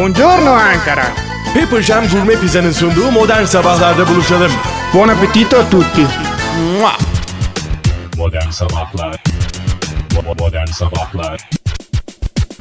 Buongiorno Ankara. Pepper Jam Gourmet Pizza'nın sunduğu modern sabahlarda buluşalım. Buon appetito a tutti. Mua! Modern Sabahlar Modern Sabahlar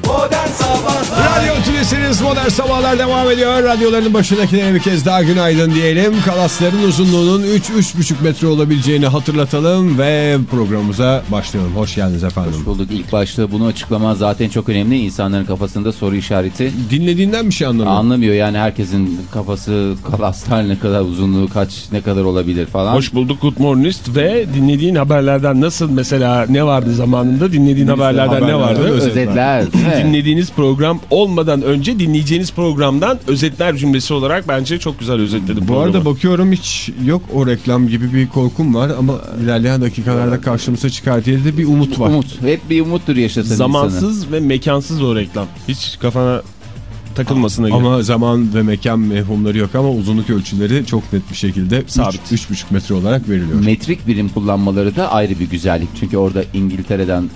Radyo Tülesi'niz Modern Sabahlar devam ediyor. Radyoların başındakilere bir kez daha günaydın diyelim. Kalasların uzunluğunun 3-3,5 metre olabileceğini hatırlatalım ve programımıza başlayalım. Hoş geldiniz efendim. Hoş bulduk. İlk başta bunu açıklama zaten çok önemli. İnsanların kafasında soru işareti Dinlediğinden bir şey anlamıyorum. anlamıyor. Yani herkesin kafası kalaslar ne kadar uzunluğu kaç ne kadar olabilir falan. Hoş bulduk Good Morning ve dinlediğin haberlerden nasıl mesela ne vardı zamanında dinlediğin haberlerden ne haberlerden vardı? özetler. Özetler. Evet. Dinlediğiniz program olmadan önce dinleyeceğiniz programdan özetler cümlesi olarak bence çok güzel özetledim Bu arada programı. bakıyorum hiç yok o reklam gibi bir korkum var ama ilerleyen dakikalarda karşımıza çıkar diye de bir umut var. Umut. Hep bir umuttur yaşatan insanı. Zamansız ve mekansız o reklam. Hiç kafana takılmasına gerek. Ama zaman ve mekan mevhumları yok ama uzunluk ölçüleri çok net bir şekilde Sabit. 3,5 metre olarak veriliyor. Metrik birim kullanmaları da ayrı bir güzellik. Çünkü orada İngiltere'den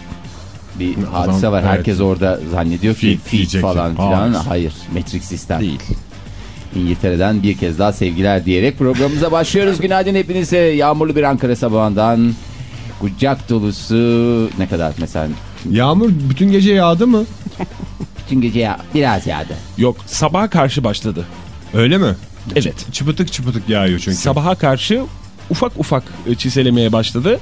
bir hadise var. evet. Herkes orada zannediyor ki feet diyecek. falan Hayır. filan. Hayır. Metrik sistem. Değil. İngiltere'den bir kez daha sevgiler diyerek programımıza başlıyoruz. Günaydın hepinize. Yağmurlu bir Ankara sabahından kucak dolusu ne kadar mesela Yağmur bütün gece yağdı mı? bütün gece ya biraz yağdı. Yok sabaha karşı başladı. Öyle mi? Evet. Çıpıtık çıpıtık yağıyor çünkü. Sabaha karşı ufak ufak çiselemeye başladı.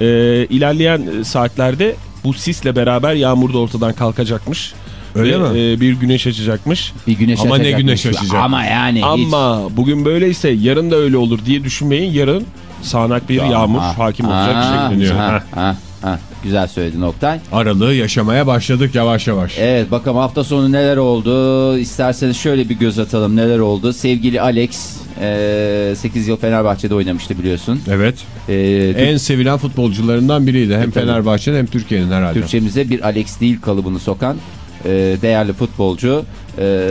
Ee, ilerleyen saatlerde bu sisle beraber yağmur da ortadan kalkacakmış. Öyle Ve, mi? e, bir güneş açacakmış. Bir güneş Ama ne açacakmış. güneş açacak? Ama yani hiç. Ama bugün böyleyse yarın da öyle olur diye düşünmeyin. Yarın sağanak bir yağmur Ha, hakim ha, olacak şekleniyor. ha, ha, ha. Güzel söyledin Oktay. Aralığı yaşamaya başladık yavaş yavaş. Evet bakalım hafta sonu neler oldu. İsterseniz şöyle bir göz atalım neler oldu. Sevgili Alex e, 8 yıl Fenerbahçe'de oynamıştı biliyorsun. Evet. E, En sevilen futbolcularından biriydi. Hem tabii. Fenerbahçe'nin hem Türkiye'nin herhalde. Türkçemize bir Alex değil kalıbını sokan e, değerli futbolcu. E,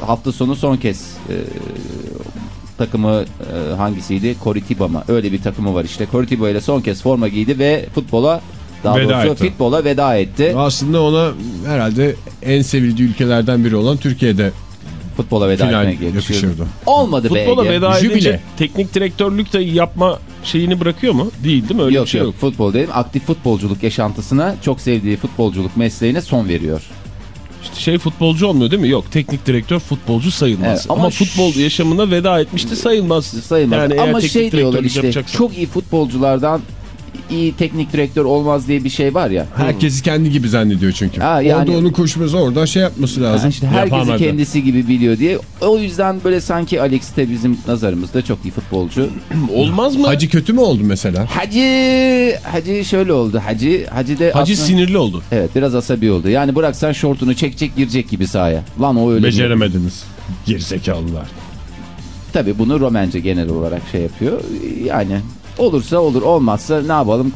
hafta sonu son kez e, takımı e, hangisiydi? Coritiba mı? Öyle bir takımı var işte. Coritiba ile son kez forma giydi ve futbola daha Veda doğrusu etti. futbola veda etti. Aslında ona herhalde en sevildiği ülkelerden biri olan Türkiye'de Futbola veda final etmeye yakışırdı. Olmadı be Futbola veda Jübile. edince teknik direktörlük de yapma şeyini bırakıyor mu? Değil değil mi? Öyle yok bir şey yok, yok. futbol değil. Aktif futbolculuk yaşantısına çok sevdiği futbolculuk mesleğine son veriyor. İşte şey futbolcu olmuyor değil mi? Yok teknik direktör futbolcu sayılmaz. Evet, ama ama futbol yaşamına veda etmişti sayılmaz. Sayılmaz. Yani Ama teknik şey diyorlar işte yapacaksa. çok iyi futbolculardan iyi teknik direktör olmaz diye bir şey var ya. Herkesi kendi gibi zannediyor çünkü. Ha, yani- Orada onun koşması oradan şey yapması lazım. Yani işte herkesi Yapamadı. kendisi gibi biliyor diye. O yüzden böyle sanki Alex de bizim nazarımızda çok iyi futbolcu. Olmaz mı? Hacı, Hacı kötü mü oldu mesela? Hacı Hacı şöyle oldu. Hacı Hacı de aslında- sinirli oldu. Evet biraz asabi oldu. Yani bıraksan şortunu çekecek girecek gibi sahaya. Lan o öyle Beceremediniz. Gerizekalılar. Tabii bunu Romence genel olarak şey yapıyor. Yani olursa olur olmazsa ne yapalım?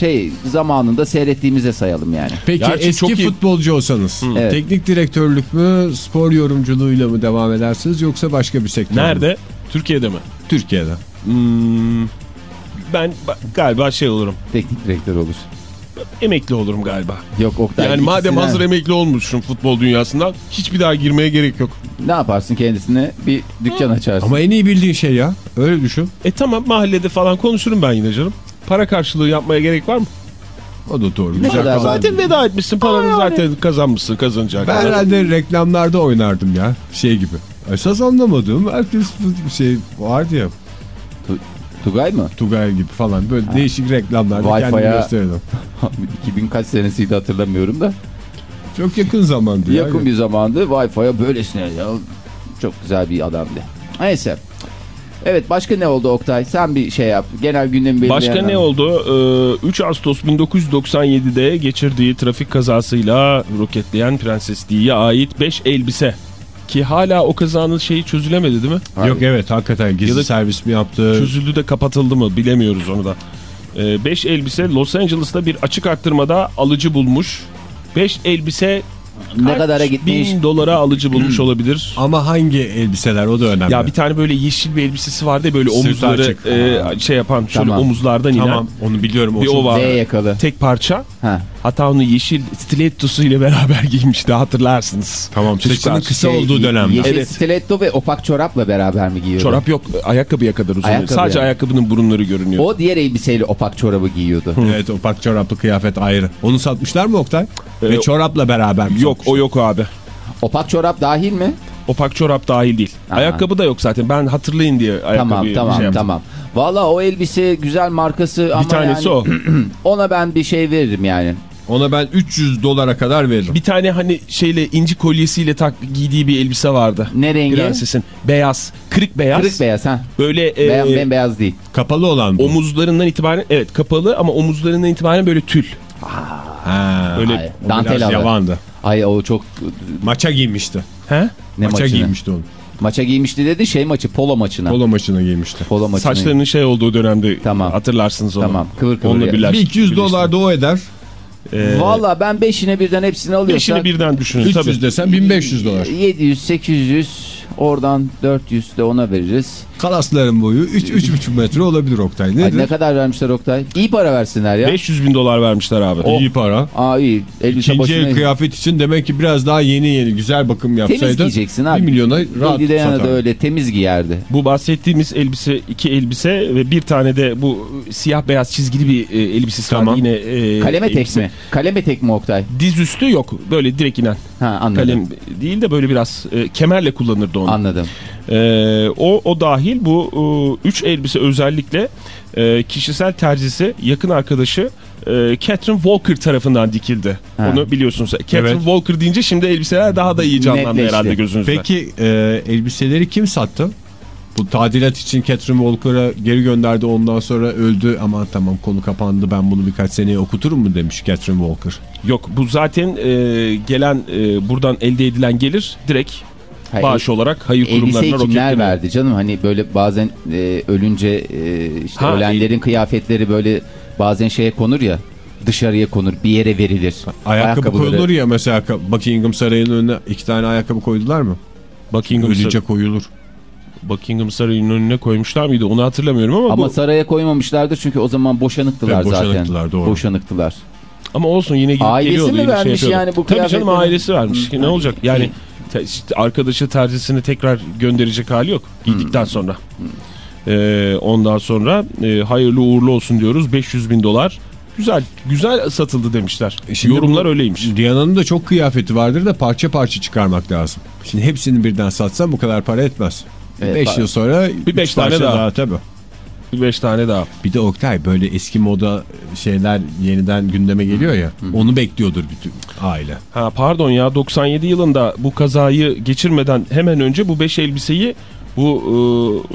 Şey zamanında seyrettiğimize sayalım yani. Peki Gerçi eski çok iyi- futbolcu olsanız Evet. teknik direktörlük mü spor yorumculuğuyla mı devam edersiniz yoksa başka bir sektör mü? Nerede? Türkiye'de mi? Türkiye'de. Hmm, ben ba- galiba şey olurum. Teknik direktör olur. Emekli olurum galiba. Yok Oktay. Yani madem hazır emekli olmuşsun futbol dünyasından hiçbir daha girmeye gerek yok. Ne yaparsın kendisine? Bir dükkan açarsın. Ama en iyi bildiğin şey ya. Öyle düşün. E tamam mahallede falan konuşurum ben yine canım. Para karşılığı yapmaya gerek var mı? O da doğru. Ne Güzel. Zaten veda etmişsin paranı zaten kazanmışsın kazanacak. Ben herhalde reklamlarda oynardım ya. Şey gibi. Esas anlamadığım herkes şey vardı ya. Tugay mı? Tugay gibi falan. Böyle değişik reklamlarda Wi-Fi'ye- kendini gösterirdim. 2000 kaç senesiydi hatırlamıyorum da. Çok yakın zamandı ya. Yakın bir zamandı Wi-Fi'ye böylesine ya. Çok güzel bir adamdı. Neyse. Evet başka ne oldu Oktay? Sen bir şey yap. Genel gündemi belirleyen Başka ne oldu? Ee, 3 Ağustos 1997'de geçirdiği trafik kazasıyla roketleyen Prenses Di'ye ait 5 elbise. Ki hala o kazanın şeyi çözülemedi değil mi? Yok evet hakikaten gizli Ya da- servis mi yaptı? Çözüldü de kapatıldı mı bilemiyoruz onu da. 5 elbise Los Angeles'ta bir açık arttırmada alıcı bulmuş. 5 elbise Ne kaç kadara gitmiş? bin dolara alıcı bulmuş olabilir. Ama hangi elbiseler o da önemli. Ya bir tane böyle yeşil bir elbisesi vardı ya böyle omuzları e, şey yapan şöyle Tamam. omuzlardan inen Tamam onu biliyorum. O bir o var. V yakalı. Tek parça. Ha. Hatta onu yeşil stilettosuyla beraber giymişti hatırlarsınız. Tamam saçının kısa Şey, olduğu dönemde. Yeşil Evet. stiletto ve opak çorapla beraber mi giyiyordu? Çorap yok ayakkabıya kadar uzun. Ayakkabı Sadece yani. ayakkabının burunları görünüyor. O diğer elbiseyle opak çorabı giyiyordu. Evet opak çoraplı kıyafet ayrı. Onu satmışlar mı Oktay? Ve Ee, çorapla beraber mi Yok o satmışlar? yok abi. Opak çorap dahil mi? Opak çorap dahil değil. Aha. Ayakkabı da yok zaten. Ben hatırlayın diye ayakkabıyı Tamam tamam şey yaptım. tamam. Valla o elbise güzel markası ama Bir tanesi yani, o. ona ben bir şey veririm yani. Ona ben 300 dolara kadar veririm. Bir tane hani şeyle inci kolyesiyle tak giydiği bir elbise vardı. Ne rengi? Prensesin. Beyaz. Kırık beyaz. Kırık beyaz ha. Böyle e, Beyaz, bembeyaz değil. Kapalı olan bu. omuzlarından itibaren evet kapalı ama omuzlarından itibaren böyle tül. Ha, Öyle Ay, o dantel yavandı. Ay o çok Maça giymişti. He? ne Maça maçına? giymişti onu. Maça giymişti dedi şey maçı polo maçına. Polo, Polo maçına giymişti. maçına. Saçlarının şey olduğu dönemde Tamam. hatırlarsınız onu. Tamam, kıvır kıvır Onunla ya. birleş- Bir 200 dolar da o eder. Ee, Valla ben beşine birden hepsini alıyorsam. Beşini birden düşünün 300 tabii. desen 1500 dolar. 700, 800 oradan 400 de ona veririz. Kalasların boyu 3-3,5 metre olabilir Oktay. Ay, Nedir? ne kadar vermişler Oktay? İyi para versinler ya. 500 bin dolar vermişler abi. İyi para. Aa iyi. Elbise İkinci el başına... kıyafet için demek ki biraz daha yeni yeni güzel bakım Temiz yapsaydı giyeceksin 1 abi. milyona rahat Lady Diana da satar. öyle temiz giyerdi. Bu bahsettiğimiz elbise iki elbise ve bir tane de bu siyah beyaz çizgili bir e, elbisesi Tamam. vardı yine. e, Kaleme tek mi? Kaleme tek mi Oktay? Diz üstü yok böyle direkt inen. Ha anladım. Kalem değil de böyle biraz e, kemerle kullanırdı onu. Anladım. E, o, o dahil bu e, üç elbise özellikle e, kişisel terzisi yakın arkadaşı e, Catherine Walker tarafından dikildi. Ha. Onu biliyorsunuz. Catherine Evet. Walker deyince şimdi elbiseler daha da iyi canlandı Netleşti. herhalde gözünüzde. Peki e, elbiseleri kim sattı? Bu tadilat için Catherine Walker'a geri gönderdi ondan sonra öldü. Aman tamam konu kapandı ben bunu birkaç seneye okuturum mu demiş Catherine Walker. Yok bu zaten e, gelen e, buradan elde edilen gelir direkt Hayır, bağış olarak hayır kurumlarına kimler verdi canım? Hani böyle bazen e, ölünce e, işte Ha, ölenlerin kıyafetleri böyle bazen şeye konur ya dışarıya konur bir yere verilir. Ayakkabı koyulur ya mesela Buckingham Sarayı'nın önüne iki tane ayakkabı koydular mı? Buckingham, Ölünce koyulur. Buckingham Sarayı'nın önüne koymuşlar mıydı onu hatırlamıyorum ama, Ama bu, saraya koymamışlardır çünkü o zaman boşanıktılar Evet, zaten. boşanıktılar, doğru. Boşanıktılar. Ama olsun yine gidip Ailesi geliyordu, mi yine şey vermiş yapıyordu. yani bu Tabii canım kıyafetleri? ailesi vermiş ne olacak yani te- işte arkadaşı terzisini tekrar gönderecek hali yok giydikten sonra. Ee, ondan sonra e, hayırlı uğurlu olsun diyoruz 500 bin dolar. Güzel güzel satıldı demişler. Şimdi Yorumlar bu- öyleymiş. Diana'nın da çok kıyafeti vardır da parça parça çıkarmak lazım. Şimdi hepsini birden satsan bu kadar para etmez. Evet, 5 para- yıl sonra Bir beş üç tane parça daha. tabii. Bir beş tane daha. Bir de Oktay böyle eski moda şeyler yeniden gündeme geliyor ya. Onu bekliyordur bütün aile. Ha pardon ya 97 yılında bu kazayı geçirmeden hemen önce bu 5 elbiseyi bu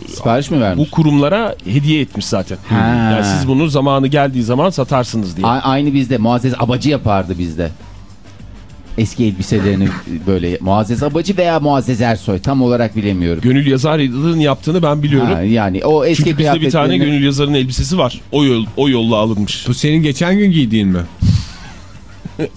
e, Sipariş mi vermiş? bu kurumlara hediye etmiş zaten. Ha. Yani siz bunu zamanı geldiği zaman satarsınız diye. A- aynı bizde Muazzez Abacı yapardı bizde. Eski elbiselerini böyle Muazzez Abacı veya Muazzez Ersoy tam olarak bilemiyorum. Gönül Yazar'ın yaptığını ben biliyorum. Ha, yani o eski Çünkü bizde bir tane Gönül Yazar'ın elbisesi var. O yol o yolla alınmış. Bu senin geçen gün giydiğin mi?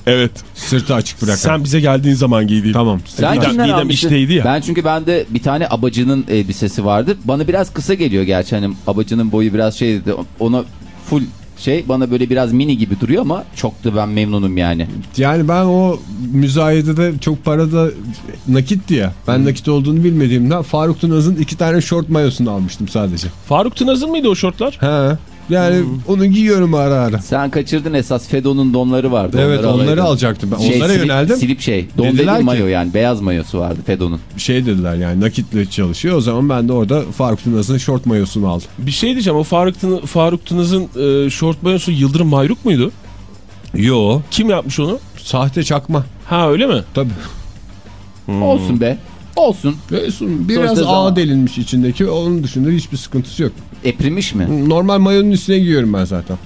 Evet. Sırtı açık bırakan. Sen bize geldiğin zaman giydiğin. Tamam. Sen Didem- kimden almıştın? işteydi ya. Ben çünkü bende bir tane abacının elbisesi vardı. Bana biraz kısa geliyor gerçi hani abacının boyu biraz şeydi. Ona full şey bana böyle biraz mini gibi duruyor ama çok da ben memnunum yani. Yani ben o müzayedede çok parada nakitti ya. Ben nakit olduğunu bilmediğimden Faruk Tunaz'ın iki tane şort mayosunu almıştım sadece. Faruk Tınaz'ın mıydı o şortlar? He. Yani onu giyiyorum ara ara. Sen kaçırdın esas Fedon'un donları vardı. Evet onları alaydın. alacaktım ben. Şey, onlara silip, yöneldim. Silip şey. Don Dediler dediğim ki- mayo yani beyaz mayosu vardı Fedon'un. Şey dediler yani nakitle çalışıyor. O zaman ben de orada Faruk Tunaz'ın şort mayosunu aldım. Bir şey diyeceğim. O Faruk, Tın Faruk Tınaz'ın e, şort mayosu Yıldırım Mayruk muydu? Yo. Kim yapmış onu? Sahte çakma. Ha öyle mi? Tabii. Olsun be. Olsun. Biraz Sonuçta zaman- ağ delinmiş içindeki. Onun dışında hiçbir sıkıntısı yok. Eprimiş mi? Normal mayonun üstüne giyiyorum ben zaten.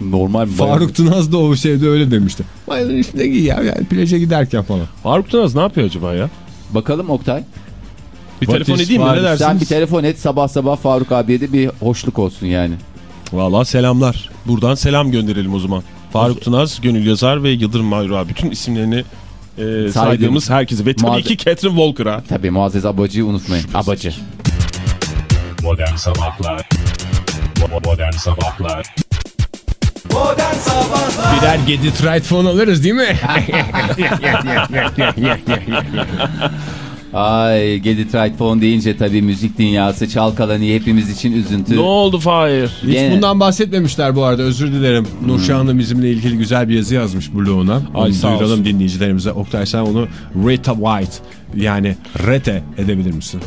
Normal mayo. Faruk Tunaz da o şeyde öyle demişti. Mayonun üstüne giy ya yani plaja giderken falan. Faruk Tınaz ne yapıyor acaba ya? Bakalım Oktay. Bir What telefon edeyim mi ne dersiniz? Sen bir telefon et sabah sabah Faruk abiye de bir hoşluk olsun yani. Valla selamlar. Buradan selam gönderelim o zaman. Faruk Tınaz, Gönül Yazar ve Yıldırım Mayra. Bütün isimlerini e, saydığımız herkese. Ve tabii Muazze- ki Catherine Walker'a. Tabii Muazzez Abacı'yı unutmayın. Abacı. Modern Sabahlar Bo- Modern Sabahlar Birer Gedit Right fon alırız değil mi? Ay Gedit Right Phone deyince tabii müzik dünyası çalkalanı hepimiz için üzüntü. Ne oldu Fahir? Hiç Gene- bundan bahsetmemişler bu arada özür dilerim. Nurşah Hanım bizimle ilgili güzel bir yazı yazmış bloğuna. Onu Ay, sağ duyuralım olsun. dinleyicilerimize. Oktay sen onu Rita White yani rete edebilir misin?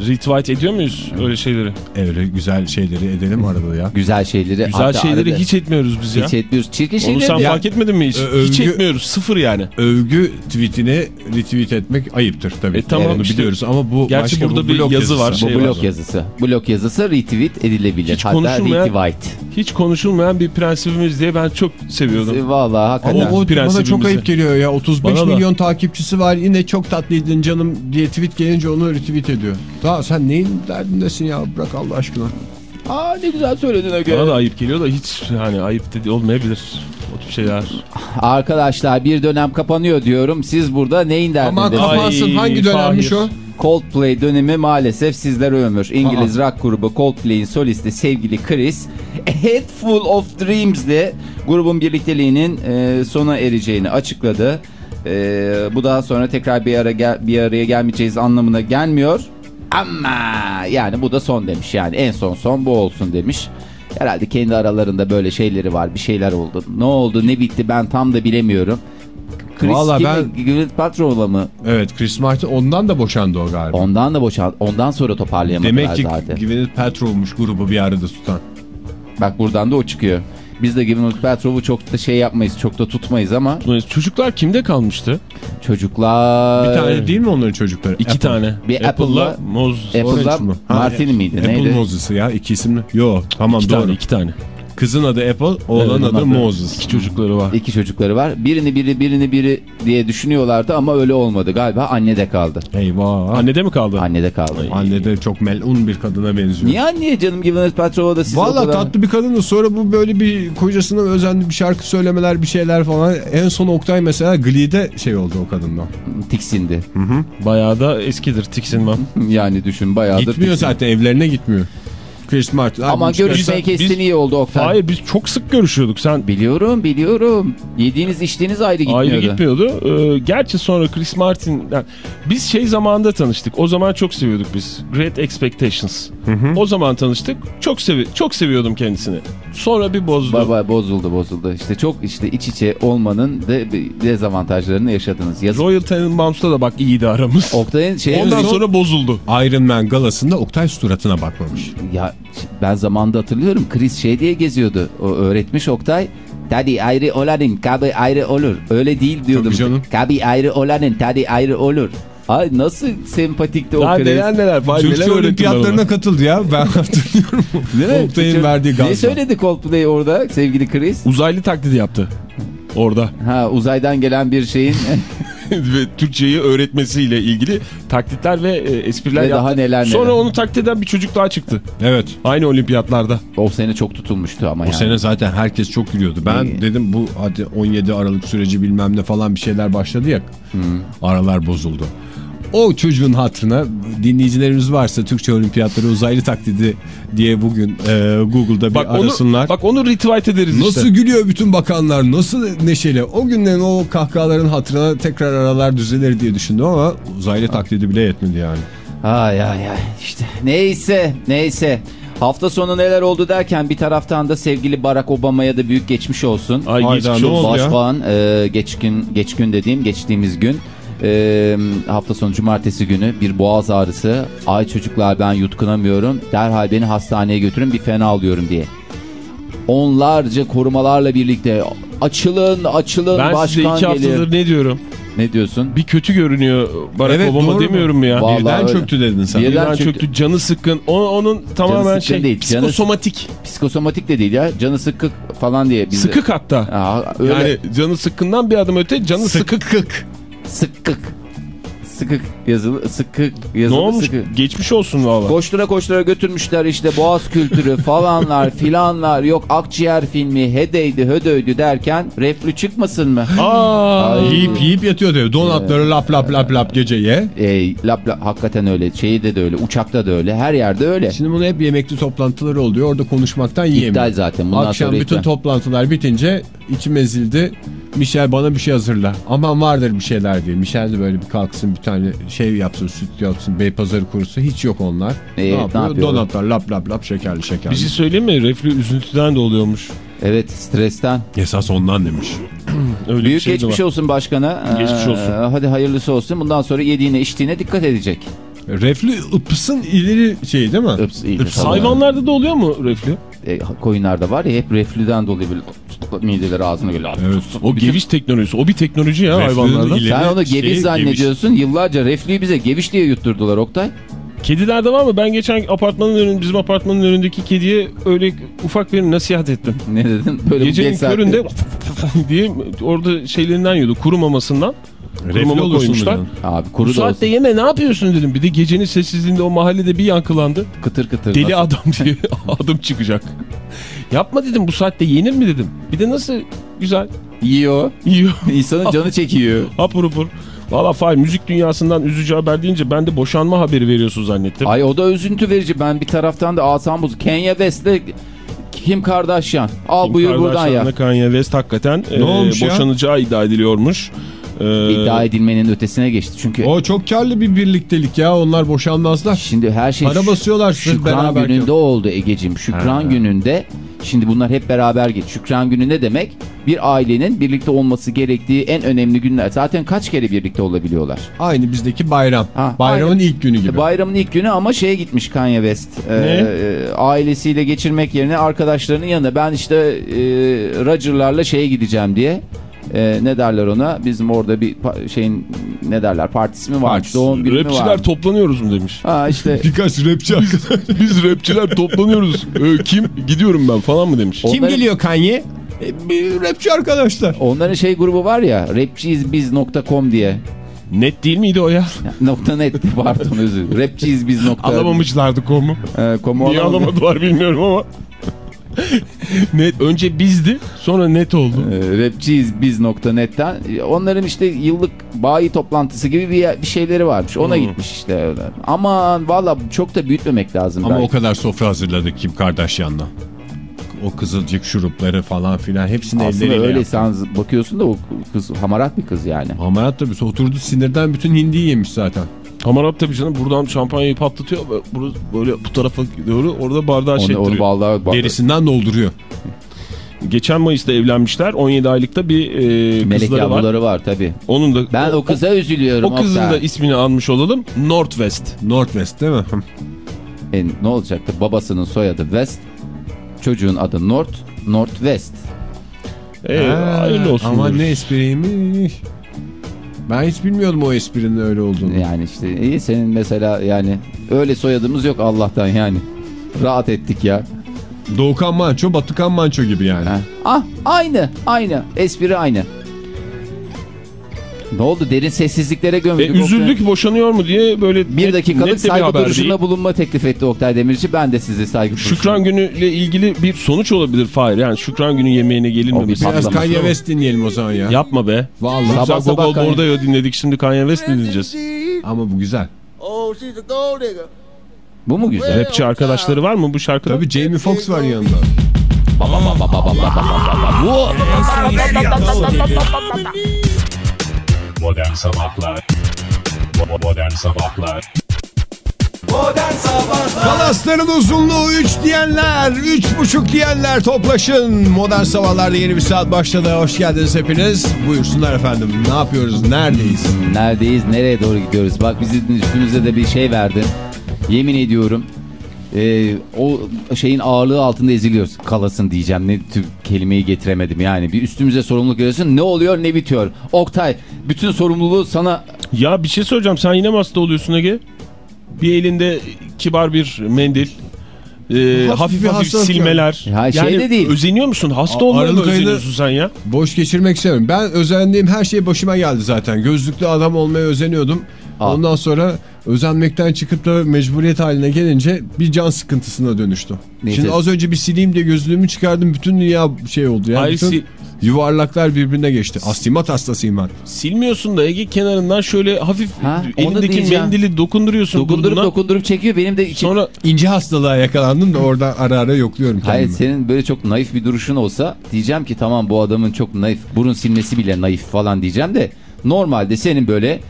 Retweet ediyor muyuz öyle şeyleri? Öyle güzel şeyleri edelim arada ya. Güzel şeyleri. Güzel hatta şeyleri arada hiç etmiyoruz biz ya. hiç etmiyoruz. Çirkin Onu şeyleri sen de- fark etmedin mi hiç? Ö- Hiç övgü- etmiyoruz. Sıfır yani. Övgü tweetini retweet etmek ayıptır tabii. E, tamam, Onu işte- biliyoruz ama bu Gerçi başka burada bu bir blog yazı var, yazısı. Bu şey blog var. yazısı. Blog yazısı retweet edilebilir. Hiç Hatta konuşulmayan- retweet. Hiç konuşulmayan bir prensibimiz diye ben çok seviyordum. Vallahi hakikaten. Ama o bana çok ayıp geliyor ya. 35 Bana da. milyon takipçisi var. Yine çok tatlıydın canım diye tweet gelince onu retweet ediyor. Daha sen neyin derdindesin ya? Bırak Allah aşkına. Aa ne güzel söyledin Öge. Bana da ayıp geliyor da hiç yani ayıp dedi olmayabilir. O tip şeyler. Arkadaşlar bir dönem kapanıyor diyorum. Siz burada neyin Aman derdindesiniz? kapansın. Ay, Hangi dönemmiş Fahir. o? Coldplay dönemi maalesef sizlere ömür. İngiliz rock grubu Coldplay'in solisti sevgili Chris A Head Full of Dreams'de grubun birlikteliğinin e, sona ereceğini açıkladı. E, bu daha sonra tekrar bir, ara gel- bir araya gelmeyeceğiz anlamına gelmiyor. Ama yani bu da son demiş yani en son son bu olsun demiş. Herhalde kendi aralarında böyle şeyleri var bir şeyler oldu. Ne oldu ne bitti ben tam da bilemiyorum. Chris Vallahi kimle? ben- Gwyneth Paltrow'la mı? Evet Chris Martin ondan da boşandı o galiba. Ondan da boşan, ondan sonra toparlayamadılar Demek ki zaten. Gwyneth Paltrow'muş grubu bir arada tutan. Bak buradan da o çıkıyor. Biz de Gwyneth Paltrow'u çok da şey yapmayız, çok da tutmayız ama Çocuklar kimde kalmıştı? çocuklar... Bir tane değil mi onların çocukları? İki Apple. tane. Bir Apple'la Moses. Apple'la Martin miydi Apple neydi? Moses'ı ya iki isimli. Yo tamam İki doğru. tane, iki tane. Kızın adı Apple, oğlan Evet, adı Moses. İki çocukları var. İki çocukları var. Birini biri birini biri diye düşünüyorlardı ama öyle olmadı. Galiba annede kaldı. Eyvah. Annede mi kaldı? Annede kaldı. Anne de çok melun bir kadına benziyor. Niye anneye canım Gwyneth Paltrow'a da siz Valla kadar... tatlı bir kadın sonra bu böyle bir kocasına özenli bir şarkı söylemeler bir şeyler falan. En son Oktay mesela Glee'de şey oldu o kadından. tiksindi. Bayağı da eskidir tiksinmem. yani düşün bayağıdır Gitmiyor tiksindi. zaten evlerine gitmiyor. Chris Martin. Ama görüşmeye kestin biz- iyi oldu Oktay. Hayır biz çok sık görüşüyorduk. Sen Biliyorum biliyorum. Yediğiniz içtiğiniz ayrı gitmiyordu. ayrı gitmiyordu. Ee, gerçi sonra Chris Martin'den biz şey zamanında tanıştık. O zaman çok seviyorduk biz. Great Expectations. O zaman tanıştık. Çok sevi çok seviyordum kendisini. Sonra bir bozdu. Baba bozuldu bozuldu. İşte çok işte iç içe olmanın da bir dezavantajlarını yaşadınız. Yazık. Royal Tenenbaums'ta da bak iyiydi aramız. Oktay'ın şey Ondan sonra bozuldu. Iron Man galasında Oktay suratına bakmamış. ya ben zamanında hatırlıyorum Chris şey diye geziyordu. O öğretmiş Oktay. Tadı ayrı olanın kabı ayrı olur. Öyle değil diyordum. Kabı ayrı olanın tadı ayrı olur. Ay nasıl sempatikti o Chris. neler neler. Türkçe olimpiyatlarına katıldı ya. Ben hatırlıyorum. Çok- verdiği gazla. Ne söyledi Coldplay orada sevgili Chris? Uzaylı taklidi yaptı. Orada. Ha uzaydan gelen bir şeyin ve Türkçeyi öğretmesiyle ilgili taklitler ve e, espriler Ve yaptı. daha neler neler. Sonra onu taklit eden bir çocuk daha çıktı. Evet. Aynı olimpiyatlarda. o sene çok tutulmuştu ama O yani. sene zaten herkes çok gülüyordu. Ben İyi. dedim bu hadi 17 Aralık süreci bilmem ne falan bir şeyler başladı ya. Aralar bozuldu. O çocuğun hatırına dinleyicilerimiz varsa Türkçe olimpiyatları uzaylı taklidi diye bugün e, Google'da bir Bak onu, arasınlar. bak onu retweet ederiz Nasıl işte. gülüyor bütün bakanlar nasıl neşeli. O günden o kahkahaların hatırına tekrar aralar düzelir diye düşündüm ama uzaylı taklidi bile yetmedi yani. Ay ay ay işte neyse neyse. Hafta sonu neler oldu derken bir taraftan da sevgili Barack Obama'ya da büyük geçmiş olsun. Ay geçmiş olsun. oldu ya? Başbakan e, geç gün geç gün dediğim geçtiğimiz gün e, hafta sonu cumartesi günü bir boğaz ağrısı. Ay çocuklar ben yutkunamıyorum. Derhal beni hastaneye götürün bir fena alıyorum diye. Onlarca korumalarla birlikte açılın açılın Ben size başkan iki gelir. haftadır ne diyorum? Ne diyorsun? Bir kötü görünüyor Barack Evet, Obama doğru mu? demiyorum mu ya? Vallahi Birden öyle. çöktü dedin sen. Bir- Birden Birden çöktü. çöktü. Canı sıkkın. O, onun tamamen sıkkın şey değil, canı- psikosomatik. Psikosomatik de değil ya. Canı sıkık falan diye. Bizi... Sıkık hatta. Aa, öyle. Yani canı sıkkından bir adım öte canı sıkık. Sıkık. Sıkkık. sıkık yazılı sıkık Ne yazılı olmuş? sıkık. Geçmiş olsun valla. Koştura koştura götürmüşler işte boğaz kültürü falanlar filanlar yok akciğer filmi hedeydi hödöydü derken reflü çıkmasın mı? Aa, Ay. Yiyip yiyip yatıyor diyor. Donatları lap lap lap lap gece ye. E, lap, lap, hakikaten öyle şeyde de öyle uçakta da öyle her yerde öyle. Şimdi bunu hep yemekli toplantıları oluyor. Orada konuşmaktan yiyemiyor. İptal zaten. Bundan Akşam sonra bütün iptal. toplantılar bitince içim ezildi. Michel bana bir şey hazırla. Aman vardır bir şeyler diye. Michel de böyle bir kalksın bir tane şey yapsın süt yapsın Beypazarı kurusu. Hiç yok onlar. Ee, ne ne yapıyor? yapıyor? Donatlar lap lap lap şekerli şekerli. bir şey söyleyeyim mi? Reflü üzüntüden de oluyormuş. Evet stresten. Esas ondan demiş. Öyle Büyük şey geçmiş var. olsun başkana. Geçmiş Ee, olsun. hadi hayırlısı olsun. Bundan sonra yediğine içtiğine dikkat edecek. Reflü ıpısın ileri şeyi değil mi? İyi. Öps. Tamam. Hayvanlarda da oluyor mu reflü? E, koyunlarda var ya hep reflüden dolayı böyle mideleri ağzına böyle. Evet. O geviş teknolojisi. O bir teknoloji ya hayvanlarda. Sen onu Şey, geviş zannediyorsun. Yıllarca reflüyü bize geviş diye yutturdular Oktay. Kedilerde var mı? Ben geçen apartmanın önünde, bizim apartmanın önündeki kediye öyle ufak bir nasihat ettim. Ne dedin? Böyle Gecenin köründe diye orada şeylerinden yiyordu. Kuru mamasından. Kuru Reflü mama olursun koymuşlar. Abi Bu kuru da saatte yeme ne yapıyorsun dedim. Bir de gecenin sessizliğinde o mahallede bir yankılandı. Kıtır kıtır. Deli nasıl? adam diye adım çıkacak. Yapma dedim bu saatte yenir mi dedim. Bir de nasıl güzel Yiyor. yiyor. İnsanın canı çekiyor. Hapur hapur. Valla Fahir müzik dünyasından üzücü haber deyince ben de boşanma haberi veriyorsun zannettim. Ay o da üzüntü verici. Ben bir taraftan da asam bozuk. Kenya West'le Kim Kardashian. Al Kim buyur buradan ya. Kardashian'la Kanye West hakikaten e, olmuş ya? boşanacağı iddia ediliyormuş. E, İddia edilmenin ötesine geçti. Çünkü O çok karlı bir birliktelik ya. Onlar boşanmazlar. şimdi her şey Para basıyorlar Şükran gününde oldu Egeciğim. Şükran gününde şimdi bunlar hep beraber geç. Şükran günü ne demek? Bir ailenin birlikte olması gerektiği en önemli günler. Zaten kaç kere birlikte olabiliyorlar? Aynı bizdeki bayram. Ha, Bayramın aynen. ilk günü gibi. Bayramın ilk günü ama şeye gitmiş Kanye West. Ee, e, ailesiyle geçirmek yerine arkadaşlarının yanında ben işte e, Roger'larla şeye gideceğim diye. E, ne derler ona? Bizim orada bir şeyin ne derler partisi mi varmış? Partisi. Doğum günü mü Rapçiler varmış? toplanıyoruz mu demiş. Ha işte Birkaç rapçi arkadaş. Biz rapçiler toplanıyoruz. E, kim? Gidiyorum ben falan mı demiş. Kim Onların- geliyor Kanye? E, bir rapçi arkadaşlar. onların şey grubu var ya rapçiyizbiz.com diye. Net değil miydi o ya? Nokta net pardon özür dilerim. Rapçiyizbiz nokta. Alamamışlardı komu. Ee, komu Niye alamadı. alamadılar bilmiyorum ama. net önce bizdi sonra net oldu. Ee, rapçiyizbiz.net'ten onların işte yıllık bayi toplantısı gibi bir, bir şeyleri varmış. Ona gitmiş işte öyle. Aman valla çok da büyütmemek lazım. Ama belki. o kadar sofra hazırladı Kim Kardashian'la. O kızılcık şurupları falan filan hepsini Aslında elleriyle öyle sen bakıyorsun da o kız hamarat bir kız yani. Hamarat tabii oturdu sinirden bütün hindiyi yemiş zaten. Hamarat tabii canım buradan şampanyayı patlatıyor. Burası böyle bu tarafa doğru orada bardağı şey Onu, vallahi bak, Derisinden dolduruyor. Geçen Mayıs'ta evlenmişler. 17 aylıkta bir e, melek kızları var. var tabii. Onun da Ben o, kıza üzülüyorum. o kızın da ismini almış olalım. Northwest. Northwest değil mi? E, ne olacaktı? Babasının soyadı West. Çocuğun adı North. Northwest. E, Ha, hayırlı olsun. Ama diyoruz. ne espriymiş. Ben hiç bilmiyordum o esprinin öyle olduğunu. Yani işte iyi senin mesela yani öyle soyadımız yok Allah'tan yani. Rahat ettik ya. Doğukan Manço, Batıkan Manço gibi yani. Ha. Ah aynı aynı espri aynı. Ne oldu derin sessizliklere E, gömüldük. üzüldük boşanıyor mu diye böyle Oktay. Bir net- dakikalık net de bir saygı duruşunda değil. bulunma teklif etti Oktay Demirci. Ben de size saygı. Şükran günüyle ilgili bir sonuç olabilir Fahir. Yani Şükran günü yemeğine gelinmemesi. Bir Biraz Kanye. West dinleyelim o zaman ya. Yapma be. Vallahi. Sabah Sabah sabah Gogol Bordeaux dinledik şimdi Kanye West dinleyeceğiz. Ama bu güzel. Oh, she's a gold digger. Bu mu güzel? Rapçi arkadaşları var mı bu şarkıda? Tabii Jamie Foxx var yanında. Modern Sabahlar Bo- Modern Sabahlar Kalasların uzunluğu 3 diyenler, 3,5 diyenler toplaşın. Modern Sabahlar'da yeni bir saat başladı. Hoş geldiniz hepiniz. Buyursunlar efendim. Ne yapıyoruz? Neredeyiz? Neredeyiz? Nereye doğru gidiyoruz? Bak bizim üstümüze de bir şey verdin. Yemin ediyorum. E, o şeyin ağırlığı altında eziliyoruz. Kalasın diyeceğim. Ne tür kelimeyi getiremedim yani. Bir üstümüze sorumluluk veriyorsun. Ne oluyor ne bitiyor. Oktay bütün sorumluluğu sana Ya bir şey söyleyeceğim. Sen yine mi hasta oluyorsun Ege? Bir elinde kibar bir mendil. e, hafif bir hafif, silmeler. Ya şey yani de değil. özeniyor musun? Hasta olmaya mı özeniyorsun sen ya? Boş geçirmek istemiyorum. Ben özendiğim her şey başıma geldi zaten. Gözlüklü adam olmaya özeniyordum. Al. Ondan sonra özenmekten çıkıp da mecburiyet haline gelince bir can sıkıntısına dönüştü. Neyse. Şimdi az önce bir sileyim diye gözlüğümü çıkardım. Bütün dünya şey oldu ya. Hayır, bütün sil- yuvarlaklar birbirine geçti. Astigmat hastasıyım ben. Silmiyorsun da Ege kenarından şöyle hafif Ha, elindeki mendili dokunduruyorsun. Dokundurup burnuna. dokundurup çekiyor. Benim de içim... Sonra İnce hastalığa yakalandım da orada ara ara yokluyorum Hayır kendimi. senin böyle çok naif bir duruşun olsa diyeceğim ki tamam bu adamın çok naif burun silmesi bile naif falan diyeceğim de normalde senin böyle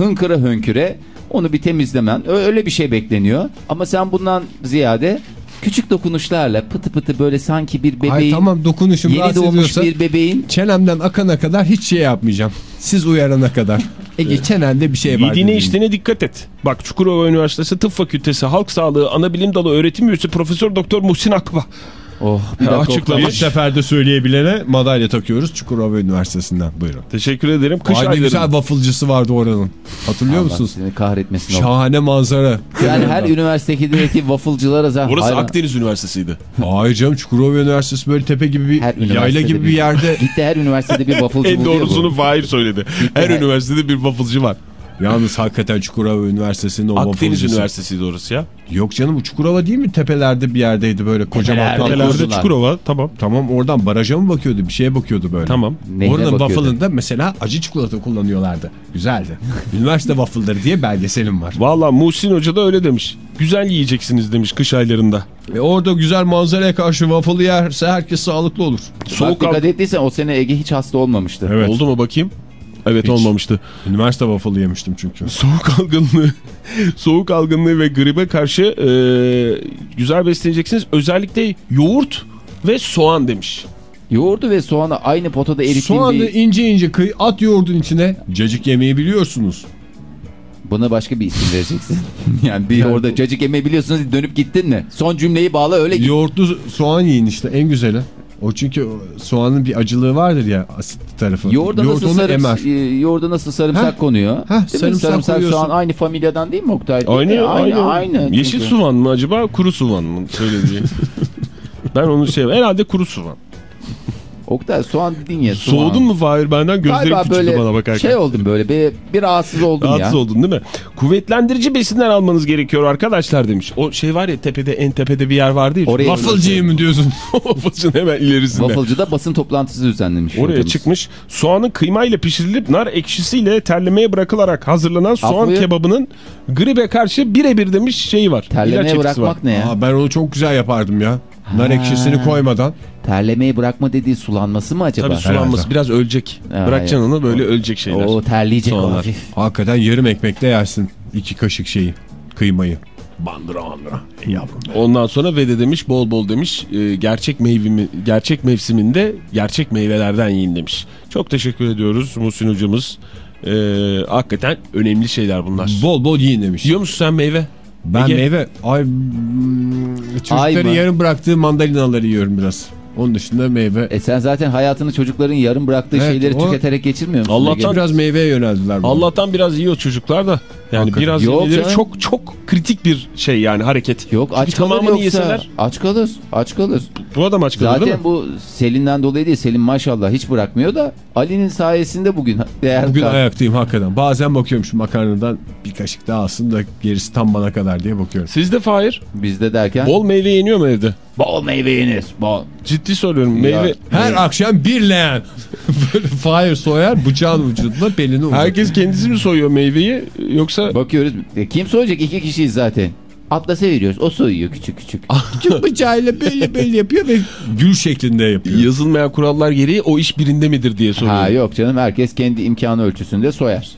hınkıra hönküre onu bir temizlemen öyle bir şey bekleniyor ama sen bundan ziyade küçük dokunuşlarla pıtı pıtı böyle sanki bir bebeğin Hayır tamam dokunuşum yeni doğmuş bir bebeğin çenemden akana kadar hiç şey yapmayacağım. Siz uyarana kadar. Ege çenende bir şey var. Yediğine içtiğine dikkat et. Bak Çukurova Üniversitesi Tıp Fakültesi Halk Sağlığı Anabilim Dalı Öğretim Üyesi Profesör Doktor Muhsin Akba. Oh bir dakika açıklamış. Bir seferde söyleyebilene madalya takıyoruz Çukurova Üniversitesi'nden. Buyurun. Teşekkür ederim. Kış Ay ne ayları. güzel waffle'cısı vardı oranın. Hatırlıyor Allah musunuz? seni kahretmesin. Şahane manzara. Yani her üniversitedeki waffle'cılara zaten Orası hayran. Akdeniz Üniversitesi'ydi. Hayır canım Çukurova Üniversitesi böyle tepe gibi bir Her yayla gibi bir bir- yerde. Gitti her üniversitede bir waffle'cı En doğrusunu Fahir söyledi. Her her- üniversitede bir wafflecı var. Yalnız hakikaten Çukurova Üniversitesi'nin o Akdeniz. Üniversitesi'ydi orası ya. Yok canım bu Çukurova değil mi? Tepelerde bir yerdeydi böyle kocaman Tepelerde. Çukurova tamam. Tamam oradan baraja mı bakıyordu? Bir şeye bakıyordu böyle. Tamam. Bakıyordu. waffle'ında mesela acı çikolata kullanıyorlardı. Güzeldi. Üniversite waffle'ları diye belgeselim var. Valla Muhsin Hoca da öyle demiş. Güzel yiyeceksiniz demiş kış aylarında. E orada güzel manzaraya karşı waffle yerse herkes sağlıklı olur. Soğuk Bak dikkat ettiysen o sene Ege hiç hasta olmamıştı. Evet. Oldu mu bakayım? Evet Hiç. olmamıştı. Üniversite waffle yemiştim çünkü. Soğuk algınlığı, soğuk algınlığı ve gribe karşı e, güzel besleneceksiniz. Özellikle yoğurt ve soğan demiş. Yoğurdu ve soğanı aynı potada erittiğin Soğanı ince ince kıy, at yoğurdun içine. Cacık yemeği biliyorsunuz. Buna başka bir isim vereceksin. yani bir orada cacık yemeği biliyorsunuz dönüp gittin mi? Son cümleyi bağla öyle git. Yoğurtlu soğan yiyin işte en güzeli. O çünkü soğanın bir acılığı vardır ya asitli tarafı. Yoğurda Yoğurt nasıl, sarım, emer. e, yoğurda nasıl sarımsak Heh. konuyor? Heh, Değil mi? sarımsak Sarımsak koyuyorsun. soğan aynı familyadan değil mi Oktay? Aynı, aynı. aynı. Yeşil Çünkü. soğan mı acaba kuru soğan mı söylediği? ben onu şey herhalde kuru soğan. Oktay soğan dedin ya soğan. Soğudun mu Fahir benden gözlerim Galiba küçüldü böyle bana bakarken. şey oldum böyle bir, bir rahatsız oldum Rahatsız ya. oldun değil mi? Kuvvetlendirici besinler almanız gerekiyor arkadaşlar demiş. O şey var ya tepede en tepede bir yer vardı ya. Oraya- Wafflecıyım mı diyorsun? Wafflecı'nın hemen ilerisinde. Waffle'cıda basın toplantısı düzenlemiş. Oraya hocamız. çıkmış. Soğanın kıymayla pişirilip nar ekşisiyle terlemeye bırakılarak hazırlanan soğan buyur. kebabının gribe karşı birebir demiş şeyi var. Terlemeye bırakmak var. ne ya? Aa, ben onu çok güzel yapardım ya. Nar ekşisini koymadan. Terlemeyi bırakma dediği sulanması mı acaba? Tabii sulanması Herhalde. biraz ölecek. Ha, Bırakacaksın onu böyle ölecek şeyler. O terleyecek o Soğanlar. hafif. Hakikaten yarım ekmekle yersin. iki kaşık şeyi. Kıymayı. Bandıra bandıra. Ey yavrum be. Ondan sonra ve de demiş bol bol demiş e, gerçek meyvimi gerçek mevsiminde gerçek meyvelerden yiyin demiş. Çok teşekkür ediyoruz Muhsin hocamız. E, hakikaten önemli şeyler bunlar. Bol bol yiyin demiş. Yiyor musun sen meyve? Ben Ege? meyve... Ay, mı? yarım bıraktığı mandalinaları yiyorum biraz. Onun dışında meyve... E sen zaten hayatını çocukların yarım bıraktığı Evet, şeyleri o- tüketerek geçirmiyor musun? Allah'tan? Biraz meyveye yöneldiler. bana. Allah'tan biraz yiyor çocuklar da. Yani Hakikaten. biraz Yok yemeleri canım. çok çok kritik bir şey yani hareket. Yok aç Çünkü kalır tamamını yoksa. yeseler Aç kalır. Aç kalır. bu adam aç kalır değil Zaten mi? bu Selin'den dolayı değil. Selin maşallah hiç bırakmıyor da Ali'nin sayesinde bugün değer Bugün kal- ayaktayım hakikaten. Bazen bakıyorum şu makarnadan bir kaşık daha alsın da gerisi tam bana kadar diye bakıyorum. Sizde Fahir Bizde derken bol meyve yeniyor mu evde? bol meyve yenir. Bol. Ciddi soruyorum meyve. Her akşam bir leğen. Fire soyar bıçağın ucunda belini uzatır. Herkes kendisi mi soyuyor meyveyi yoksa Bakıyoruz. E, Kim soyacak? İki kişiyiz zaten. Atlasa veriyoruz. O soyuyor küçük küçük. küçük bıçağıyla böyle böyle yapıyor ve gül şeklinde yapıyor. yazılmayan kurallar gereği o iş birinde midir diye soruyorum. ha yok canım herkes kendi imkanı ölçüsünde soyar.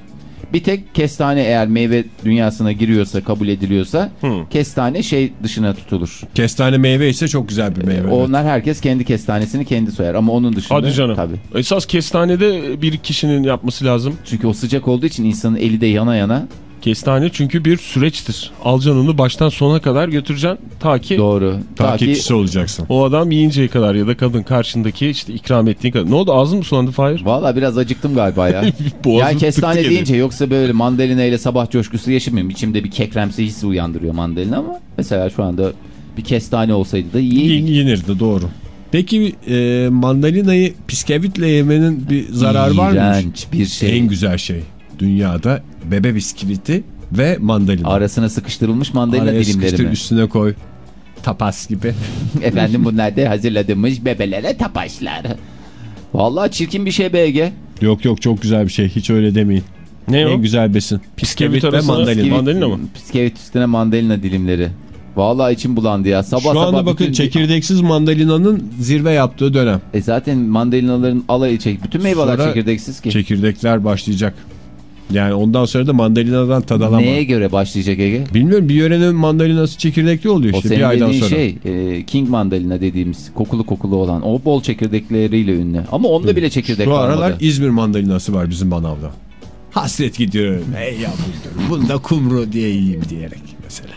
Bir tek kestane eğer meyve dünyasına giriyorsa kabul ediliyorsa kestane şey dışına tutulur. Kestane meyve ise çok güzel bir meyve. Onlar herkes kendi kestanesini kendi soyar ama onun dışında. Hadi canım. Tabii. Esas kestanede bir kişinin yapması lazım. Çünkü o sıcak olduğu için insanın eli de yana yana. Kestane çünkü bir süreçtir. Alacaksın onu baştan sona kadar götüreceksin ta ki Doğru. Ta ki Takipçisi olacaksın. o adam yiyinceye kadar ya da kadın karşındaki işte ikram ettiğin kadar. Ne oldu ağzın mı sulandı Fahir? Valla biraz acıktım galiba ya. Yani kestane tıktı deyince yoksa böyle mandalina ile sabah coşkusu yaşamıyorum. İçimde bir kekremsi hissi uyandırıyor mandalina ama mesela şu anda bir kestane olsaydı da iyi. Yenirdi doğru. Peki e, mandalinayı piskevitle yemenin bir zararı var mı? İğrenç bir şey. En güzel şey. Dünyada bebe bisküviti ve mandalina. Arasına sıkıştırılmış mandalina Araya dilimleri sıkıştır, mi? üstüne koy. Tapas gibi. Efendim bunlar da hazırladığımız bebelere tapaşlar. Vallahi çirkin bir şey BG. yok yok çok güzel bir şey. Hiç öyle demeyin. Ne o? En güzel besin. Bisküvit ve mandalina. mandalina mı? Bisküvit üstüne mandalina dilimleri. Vallahi içim bulandı ya. Sabah Şu anda sabah bakın bütün- çekirdeksiz mandalinanın zirve yaptığı dönem. E zaten mandalinaların alayı çek. Bütün meyveler Sonra çekirdeksiz ki. Çekirdekler başlayacak. Yani ondan sonra da mandalinadan tad alamam. Neye göre başlayacak Ege? Bilmiyorum bir yörenin mandalinası çekirdekli oluyor O işte senin bir aydan sonra. şey e, King mandalina dediğimiz kokulu kokulu olan o bol çekirdekleriyle ünlü. Ama onda bile çekirdek Şu aralar kalmadı. İzmir mandalinası var bizim manavda. Hasret gidiyorum. Ey yavrum diyorum. Bunu da kumru diye yiyeyim diyerek mesela.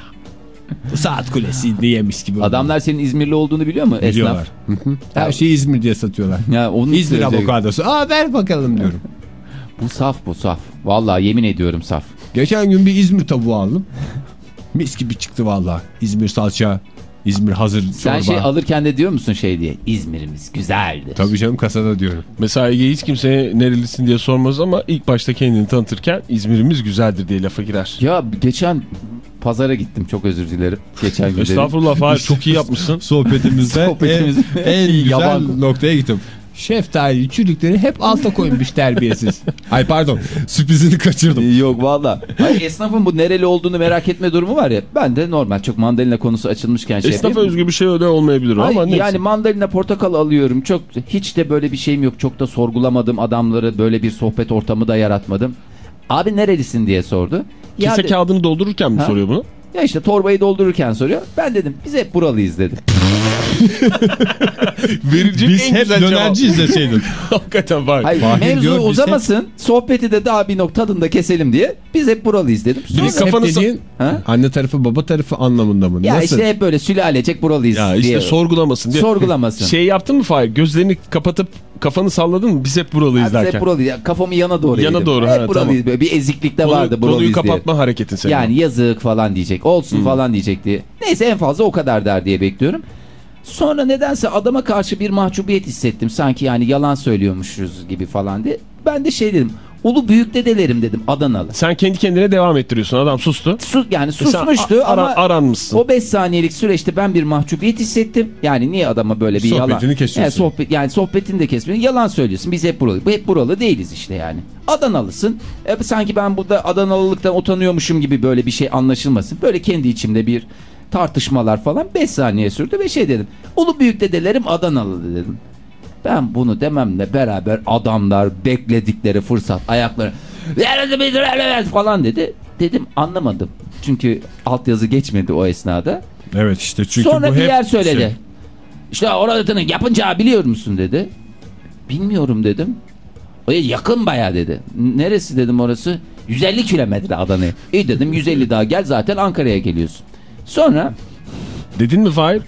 Bu saat kulesi diyemiş gibi. Adamlar senin İzmirli olduğunu biliyor mu? biliyorlar. Esnaf. Her şeyi İzmir diye satıyorlar. Ya onu İzmir söyleyecek. avokadosu. Aa ver bakalım diyorum. Bu saf bu saf. Vallahi yemin ediyorum saf. Geçen gün bir İzmir tavuğu aldım. Mis gibi çıktı vallahi. İzmir salça, İzmir hazır çorba. Sen şey alırken de diyor musun şey diye? İzmir'imiz güzeldir. Tabii canım kasada diyorum. Mesela Ege hiç kimseye nerelisin diye sormaz ama ilk başta kendini tanıtırken İzmir'imiz güzeldir diye lafa girer. Ya geçen pazara gittim çok özür dilerim. Geçen gün. Estağfurullah Fahir çok iyi yapmışsın. Sohbetimizde Sohbetimizde en, en güzel yaban- noktaya gittim. Şeftali çürükleri hep alta koymuş terbiyesiz. Ay pardon sürprizini kaçırdım. Yok valla. Hayır, Esnafın bu nereli olduğunu merak etme durumu var ya. Ben de normal çok mandalina konusu açılmışken şey Esnafa yapayım. özgü bir şey öyle olmayabilir Hayır, ama neyse. yani mandalina portakal alıyorum. Çok hiç de böyle bir şeyim yok. Çok da sorgulamadım adamları. Böyle bir sohbet ortamı da yaratmadım. Abi nerelisin diye sordu. Ya, Kese de- kağıdını doldururken mi Ha? soruyor bunu? ya işte torbayı doldururken soruyor. Ben dedim biz hep buralıyız dedim. Verilecek Biz en hep güzel dönerciyiz deseydin. Hakikaten Fahir. Hayır, Fahir mevzu diyor, uzamasın. Sohbeti de daha bir nokta tadında keselim diye. Biz hep buralıyız dedim. Sonra, Biz kafanı Hep dediğin Ha? anne tarafı baba tarafı anlamında mı? ya Nasıl? işte hep böyle sülalecek buralıyız Ya işte diye. sorgulamasın diye. Sorgulamasın. Şey yaptın mı Fahir? Gözlerini kapatıp kafanı salladın mı? Biz hep buralıyız Biz hep derken. buralıyız. Kafamı yana doğru Yana yedim. doğru, Hep ha, buralıyız. tamam. Böyle bir eziklikte Konu- vardı buralıyız konuyu diye. kapatma hareketin senin. Yani yazık falan diyecek. Olsun falan diyecek diye. Neyse en fazla o kadar der diye bekliyorum. Sonra nedense adama karşı bir mahcubiyet hissettim. Sanki yani yalan söylüyormuşuz gibi falan diye. Ben de şey dedim. Ulu büyük dedelerim dedim Adanalı. Sen kendi kendine devam ettiriyorsun. Adam sustu. Sus, yani E susmuştu a- ara- ama aranmışsın. o 5 saniyelik süreçte ben bir mahcubiyet hissettim. Yani niye adama böyle bir yalan... Sohbetini kesiyorsun. Yani, sohbet, yani sohbetini de kesmiyorsun. Yalan söylüyorsun. Biz hep buralı. Bu hep buralı değiliz işte yani. Adanalısın. E, sanki ben burada Adanalılıktan utanıyormuşum gibi böyle bir şey anlaşılmasın. Böyle kendi içimde bir tartışmalar falan 5 saniye sürdü ve şey dedim. Ulu büyük dedelerim Adanalı dedim. Ben bunu dememle beraber adamlar bekledikleri fırsat ayakları falan dedi. Dedim anlamadım. Çünkü altyazı geçmedi o esnada. Evet işte çünkü Sonra bu bir hep yer söyledi. şey. İşte oranın yapınca biliyor musun dedi. Bilmiyorum dedim. O yakın baya dedi. Neresi dedim orası? 150 kilometre Adana'ya. İyi dedim 150 daha gel zaten Ankara'ya geliyorsun. Sonra Dedin mi Fahir?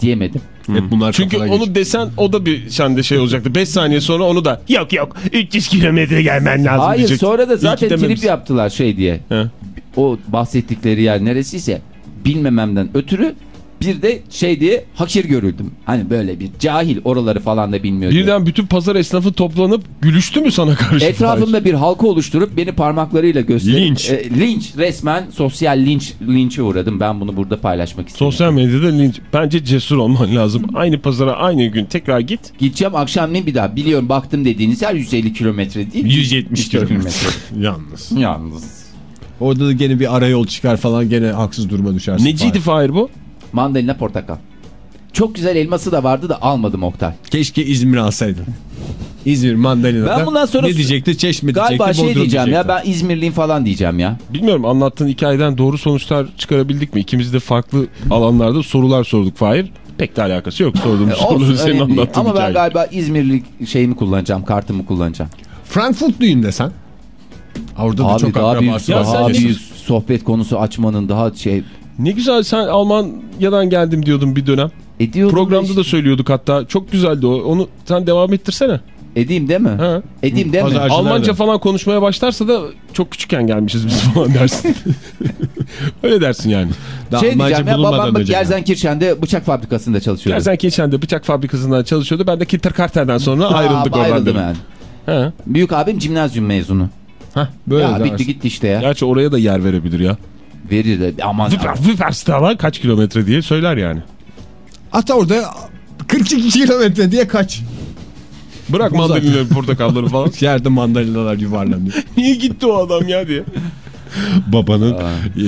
diyemedim. Hep bunlar Çünkü onu geçiyor. desen o da bir sende şey olacaktı. 5 saniye sonra onu da yok yok 300 kilometre gelmen lazım Hayır diyecek. sonra da zaten trip yaptılar şey diye. He. O bahsettikleri yer neresiyse bilmememden ötürü bir de şey diye hakir görüldüm. Hani böyle bir cahil oraları falan da bilmiyor diye. Birden bütün pazar esnafı toplanıp gülüştü mü sana karşı? Etrafımda bir halka oluşturup beni parmaklarıyla gösterip Linç. e, linç resmen sosyal linç linçe uğradım. Ben bunu burada paylaşmak istedim. Sosyal medyada linç. Bence cesur olman lazım. Aynı pazara aynı gün tekrar git. Gideceğim akşamleyin bir daha. Biliyorum baktım dediğiniz yer 150 kilometre değil. 170 kilometre. Yalnız. Yalnız. Orada da gene bir arayol çıkar falan gene haksız duruma düşersin. Neciydi Fahir bu? Mandalina portakal. Çok güzel elması da vardı da almadım Oktay. Keşke İzmir alsaydın. İzmir mandalina Ben bundan sonra ne diyecekti? Çeşme diyecekti. Galiba şey Bodrum diyeceğim ya diyecekti. ben İzmirliyim falan diyeceğim ya. Bilmiyorum anlattığın hikayeden doğru sonuçlar çıkarabildik mi? İkimiz de farklı alanlarda sorular sorduk Fahir. Pek de alakası yok sorduğumuz soruları senin değil. anlattığın Ama ben hikaye. galiba İzmirlik şeyimi kullanacağım, kartımı kullanacağım. Frankfurtluyum desen. Orada da Abi çok daha akrabası Ya var. daha ne- büyük sohbet konusu açmanın daha şey Ne güzel sen Almanya'dan geldim diyordun bir dönem. ediyordum. Programda işte. da söylüyorduk hatta. Çok güzeldi o. Onu sen devam ettirsene. Edeyim değil mi? Ha. Edeyim değil mi? Almanca falan konuşmaya başlarsa da çok küçükken gelmişiz biz falan dersin. Öyle dersin yani. Daha Şey Almanca diyeceğim ya babam bak önce yani. Gerzenkirchen'de bıçak fabrikasında çalışıyordu. Gerzen Keçen'de bıçak fabrikasından çalışıyordu. Ben de Kinderkarten'den sonra Aa, ayrıldık oradan. ayrıldım yani. Ha. Büyük abim cimnazyum mezunu. Böyle ya bitti gitti işte ya. Gerçi oraya da yer verebilir ya. Verir de aman. Vıper, Vıperstal'a kaç kilometre diye söyler yani. Hatta orada 42 kilometre diye kaç. Bırak mandalinaları portakalları falan. Yerde mandalinalar yuvarlanıyor. Niye gitti o adam ya diye. Babanın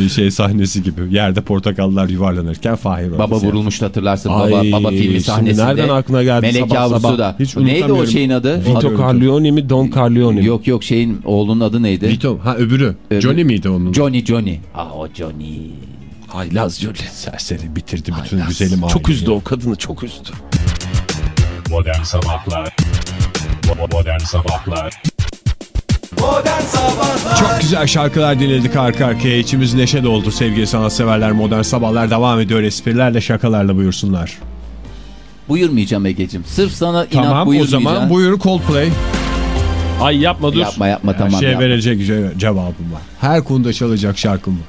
e, şey sahnesi gibi. Yerde portakallar yuvarlanırken Fahir Baba vurulmuştu hatırlarsın. Ay, baba, baba filmi sahnesinde. nereden aklına geldi Melek sabah yavrusu sabah? da. Hiç Neydi o şeyin adı? Vito Corleone mi Don Corleone mi? Yok yok şeyin oğlunun adı neydi? Vito. Ha öbürü. Öbürü. Johnny miydi onun? Johnny Johnny. Ah o Johnny. Haylaz Jolie. Serseri bitirdi bütün güzelim Çok üzdü o kadını çok üzdü. Modern Sabahlar Bo- Modern Sabahlar Çok güzel şarkılar dinledik arka arkaya. İçimiz neşe doldu sevgili sanatseverler. Modern Sabahlar devam ediyor. Esprilerle şakalarla buyursunlar. Buyurmayacağım Ege'cim. Sırf sana inat Tamam o buyurmayacağım. zaman buyur Coldplay. Ay yapma dur. Yapma yapma Her tamam şeye yapma. verecek ce- cevabım var. Her konuda çalacak şarkım var.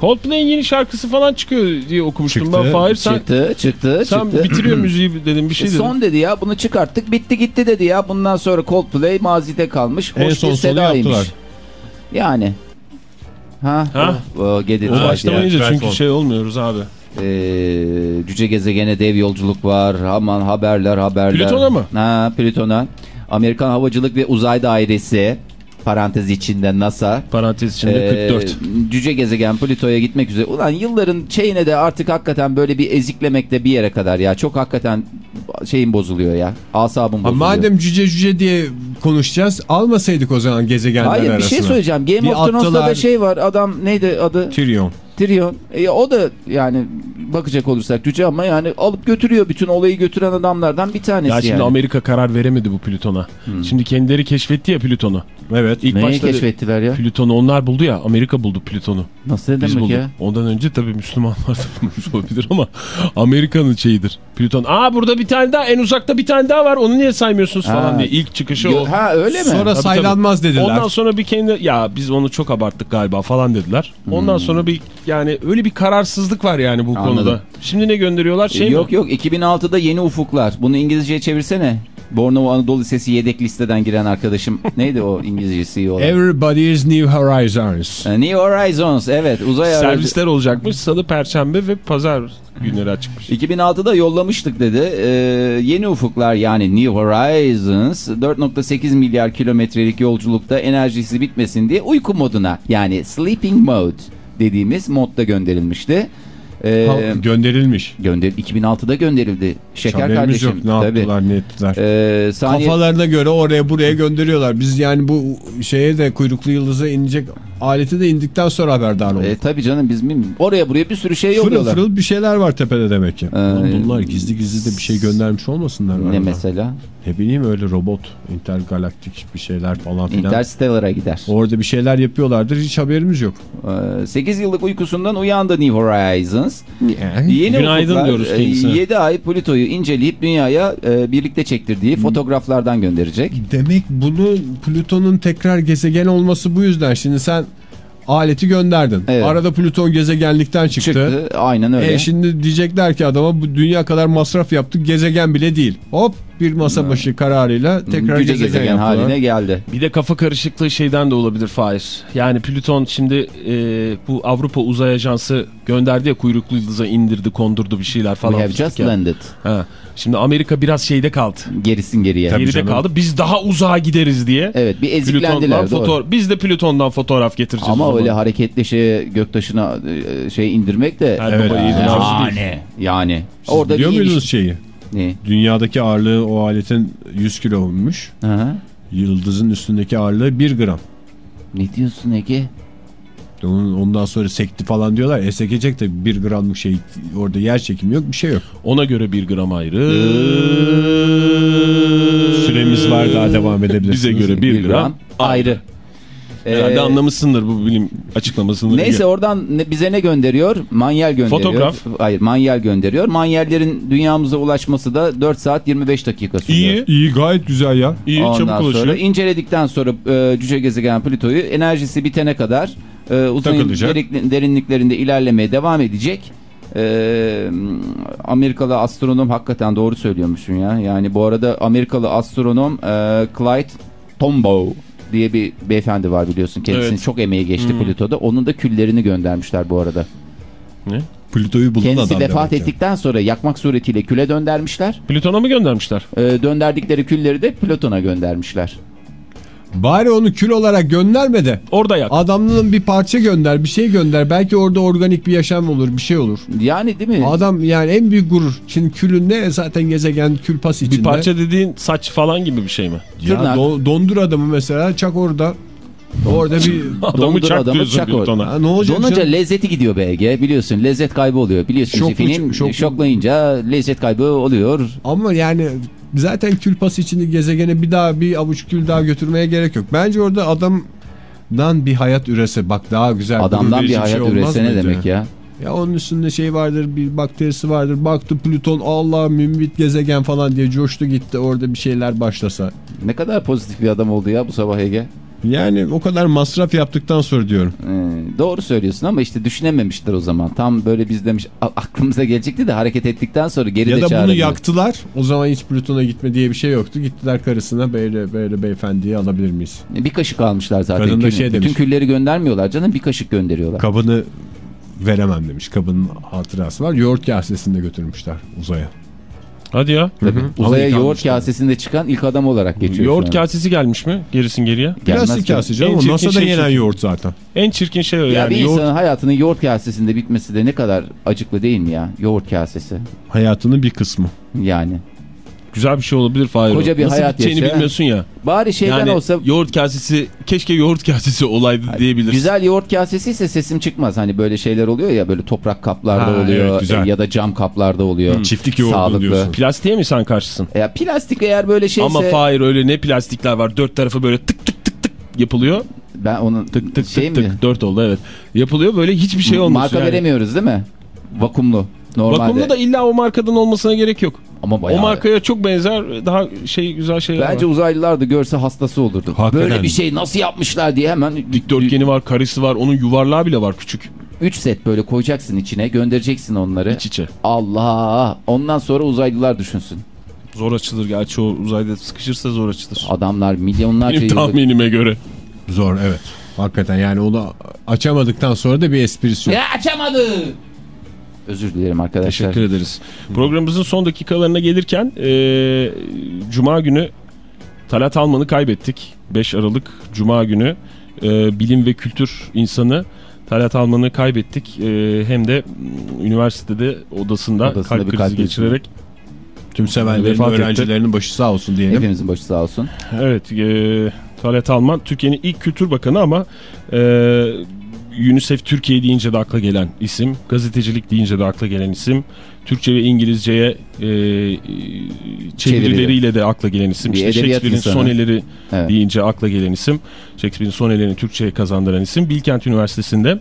Coldplay'in yeni şarkısı falan çıkıyor diye okumuştum Çıktı. ben. Fahir sen, Çıktı çıktı sen çıktı. bitiriyor müziği dedim bir şey dedim. Son dedi ya bunu çıkarttık bitti gitti dedi ya. Bundan sonra Coldplay mazide kalmış. En Hoş son bir sonu sedaymış. Yani. Ha? Ha? O, o get it O right başlamayınca ya. çünkü şey olmuyoruz abi. Ee, cüce gezegene dev yolculuk var. Aman haberler haberler. Plüton'a mı? Ha Plüton'a. Amerikan Havacılık ve Uzay Dairesi parantez içinde NASA. Parantez içinde Ee, 44. Cüce gezegen Plüto'ya gitmek üzere. Ulan yılların şeyine de artık hakikaten böyle bir eziklemekte bir yere kadar ya. Çok hakikaten şeyin bozuluyor ya. Asabım Ha, bozuluyor. madem cüce cüce diye konuşacağız almasaydık o zaman gezegenler Hayır bir arasına. şey söyleyeceğim. Game Bir of Thrones'ta da attılar. şey var. Adam neydi adı? Tyrion. Tyrion. E, o da yani bakacak olursak cüce ama yani alıp götürüyor. Bütün olayı götüren adamlardan bir tanesi Ya şimdi yani. Amerika karar veremedi bu Plüton'a. Şimdi kendileri keşfetti ya Plüton'u. Evet. İlk Neyi başta keşfettiler ya? Plüton'u onlar buldu ya. Amerika buldu Plüton'u. Nasıl Biz demek bulduk. ya? Ondan önce tabii Müslümanlar da bulmuş olabilir ama Amerika'nın şeyidir. Plüton. Aa burada bir tane daha en uzakta bir tane daha var. Onu niye saymıyorsunuz Ha. falan diye. İlk çıkışı Gö- o. Ha öyle mi? Sonra Tabii, saylanmaz dediler. Ondan sonra bir kendi ya biz onu çok abarttık galiba falan dediler. Ondan sonra bir yani öyle bir kararsızlık var yani bu Hmm. Anladım. Şimdi ne gönderiyorlar şey yok mi? yok 2006'da Yeni Ufuklar. Bunu İngilizceye çevirsene. Bornova Anadolu Lisesi yedek listeden giren arkadaşım. Neydi o İngilizcesi olan? Everybody's New Horizons. New Horizons evet uzay aracı. Servisler olacakmış. Salı, perşembe ve pazar günleri açıkmış. 2006'da yollamıştık dedi. Ee, yeni ufuklar yani New Horizons 4.8 milyar kilometrelik yolculukta enerjisi bitmesin diye uyku moduna yani sleeping mode dediğimiz modda gönderilmişti. Ee, Ha, gönderilmiş. gönder 2006'da gönderildi. Şeker Haberimiz kardeşim. yok. Ne Tabii. yaptılar ne ettiler. Ee, saniye... Kafalarına göre oraya buraya gönderiyorlar. Biz yani bu şeye de kuyruklu yıldıza inecek aleti de indikten sonra haberdar olduk. E, tabii canım biz mi? Oraya buraya bir sürü şey Fırıl yolluyorlar. fırıl bir şeyler var tepede demek ki. Oğlum Bunlar gizli gizli de bir şey göndermiş olmasınlar. Ne arada. mesela? Ne bileyim öyle robot, intergalaktik bir şeyler falan filan. Interstellar'a gider. Orada bir şeyler yapıyorlardır hiç haberimiz yok. Ee, 8 yıllık uykusundan uyandı New Horizons. Yeni Günaydın ufuklar, diyoruz e, kendisine. 7 ay Plüto'yu inceleyip dünyaya e, birlikte çektirdiği fotoğraflardan gönderecek. Demek bunu Plüton'un tekrar gezegen olması bu yüzden. Şimdi sen aleti gönderdin. Evet. Arada Plüton gezegenlikten çıktı. Çıktı. Aynen öyle. E şimdi diyecekler ki adama bu dünya kadar masraf yaptık gezegen bile değil. Hop bir masa başı kararıyla tekrar Güce gezegen, gezegen haline geldi. Bir de kafa karışıklığı şeyden de olabilir Fahir. Yani Plüton şimdi e, bu Avrupa Uzay Ajansı gönderdi ya kuyruklu yıldıza indirdi kondurdu bir şeyler falan. We have just ya. landed. Ha. Şimdi Amerika biraz şeyde kaldı. Gerisin geriye. Geride canım. kaldı. Biz daha uzağa gideriz diye. Evet bir eziklendiler. doğru. foto biz de Plüton'dan fotoğraf getireceğiz. Ama öyle hareketli şeye göktaşına e, şey indirmek de Evet. harcı değil. yani yani Siz orada biliyor muydunuz şeyi? Ne? Dünyadaki ağırlığı o aletin 100 kiloymuş. Hı hı. Yıldızın üstündeki ağırlığı 1 gram. Ne diyorsun Ege? Ondan sonra sekti falan diyorlar. E sekecek de 1 gramlık şey orada yer çekimi yok bir şey yok. Ona göre bir gram ayrı. Süremiz var daha devam edebilirsiniz. Bize göre bir gram. ayrı. Herhalde Ee, anlamışsındır bu bilim açıklamasını. Neyse oradan ne- bize ne gönderiyor? Manyel gönderiyor. Fotoğraf. Hayır manyel gönderiyor. Manyellerin dünyamıza ulaşması da 4 saat 25 dakika sürüyor. İyi. İyi gayet güzel ya. İyi Ondan çabuk sonra ulaşıyor. inceledikten sonra e, cüce gezegen Plüto'yu enerjisi bitene kadar e, uzayın Takılacak. derin- derinliklerinde ilerlemeye devam edecek. E, Amerikalı astronom hakikaten doğru söylüyormuşsun ya. Yani bu arada Amerikalı astronom e, Clyde Tombaugh diye bir beyefendi var biliyorsun. Kendisinin Evet. çok emeği geçti Plüto'da. Onun da küllerini göndermişler bu arada. Plüto'yu bulan Kendisi adam vefat demek ettikten sonra yakmak suretiyle küle döndermişler. Plüton'a mı göndermişler? Ee, dönderdikleri külleri de Plüton'a göndermişler. Bari onu kül olarak gönderme de. Orada yak. Adamlığın bir parça gönder, bir şey gönder. Belki orada organik bir yaşam olur, bir şey olur. Yani değil mi? Adam yani en büyük gurur. Şimdi külün ne zaten gezegen kül pas içinde. Bir parça dediğin saç falan gibi bir şey mi? Ya Tırnak. do- dondur adamı mesela çak orada. Orada bir Adamı Dondur çak adamı, çak orada. Ha, ne olacak Donunca canım? lezzeti gidiyor BG biliyorsun lezzet kaybı oluyor biliyorsun Şoklu- film şoklu- şoklayınca lezzet kaybı oluyor. Ama yani zaten kül pası içinde gezegene bir daha bir avuç kül daha götürmeye gerek yok. Bence orada adamdan bir hayat ürese bak daha güzel. Adamdan verici bir hayat şey üretse ne demek ya? Ya onun üstünde şey vardır bir bakterisi vardır. Baktı Plüton Allah mümbit gezegen falan diye coştu gitti orada bir şeyler başlasa. Ne kadar pozitif bir adam oldu ya bu sabah Ege. Yani o kadar masraf yaptıktan sonra diyorum. Ee, doğru söylüyorsun ama işte düşünememiştir o zaman. Tam böyle biz demiş "A- aklımıza gelecekti de hareket ettikten sonra geri Ya de da bunu yaktılar. O zaman hiç Plüton'a gitme diye bir şey yoktu. Gittiler karısına böyle böyle beyefendiyi alabilir miyiz? Bir kaşık almışlar zaten. Kadın da şey Bütün demiş. külleri göndermiyorlar canım bir kaşık gönderiyorlar. Kabını veremem demiş. Kabının hatırası var. Yoğurt kasesinde götürmüşler uzaya. Hadi ya. Uzaya Amerikan yoğurt kasesinde çıkan ilk adam olarak geçiyor. Yoğurt kasesi gelmiş mi? Gerisin geriye. Plastik canım. kase canım. NASA'da şey yenen yoğurt zaten. En çirkin şey o Ya yani. bir Yoğurt insanın hayatının yoğurt kasesinde bitmesi de ne kadar acıklı değil mi ya? Yoğurt kasesi. Hayatının bir kısmı. Yani. Güzel bir şey olabilir Fahir. Koca bir Nasıl hayat yaşa. bilmiyorsun ya. Bari şeyden Yani olsa yoğurt kasesi keşke yoğurt kasesi olaydı diyebilirsin. Güzel yoğurt kasesi ise sesim çıkmaz. Hani böyle şeyler oluyor ya böyle toprak kaplarda Ha, oluyor evet, güzel. ya da cam kaplarda oluyor. Çiftlik yoğurdu Sağlıklı. diyorsun. Plastiğe mi sen karşısın? Ya plastik eğer böyle şeyse Ama Fahir öyle ne plastikler var. Dört tarafı böyle tık tık tık tık yapılıyor. ben onun Tık tık şey tık mi? tık. Dört oldu evet. Yapılıyor böyle hiçbir şey olmuyor. Marka yani. veremiyoruz değil mi? Vakumlu. Normalde. Vakumlu da illa o markadan olmasına gerek yok. Ama bayağı. O markaya çok benzer daha şey güzel şeyler Bence var. uzaylılar da görse hastası olurdu. Hakikaten. Böyle bir şey nasıl yapmışlar diye hemen Dikdörtgeni var, karesi var, onun yuvarlağı bile var küçük. 3 set böyle koyacaksın içine göndereceksin onları. İç içe. Allah! Ondan sonra uzaylılar düşünsün. Zor açılır gerçi o uzayda sıkışırsa zor açılır. Adamlar milyonlarca Benim yıldır... tahminime göre. Zor evet. Hakikaten yani onu açamadıktan sonra da bir esprisi yok. Ya açamadı! Özür dilerim arkadaşlar. Teşekkür ederiz. Programımızın son dakikalarına gelirken eee, Cuma günü Talat Alman'ı kaybettik. 5 Aralık Cuma günü eee, bilim ve kültür insanı Talat Alman'ı kaybettik. Eee, hem de üniversitede odasında, Odasında kalp bir krizi kalp geçirerek Tüm sevenlerin Vefat etti. öğrencilerinin başı sağ olsun diyelim. Hepimizin başı sağ olsun. Evet, e, Talat Alman Türkiye'nin ilk kültür bakanı ama e, UNICEF Türkiye deyince de akla gelen isim, gazetecilik deyince de akla gelen isim, Türkçe ve İngilizceye e, e, çevirileriyle de akla gelen isim. Bir İşte Shakespeare'in soneleri Evet. deyince akla gelen isim, Shakespeare'in sonelerini Türkçe'ye kazandıran isim. Bilkent Üniversitesi'nde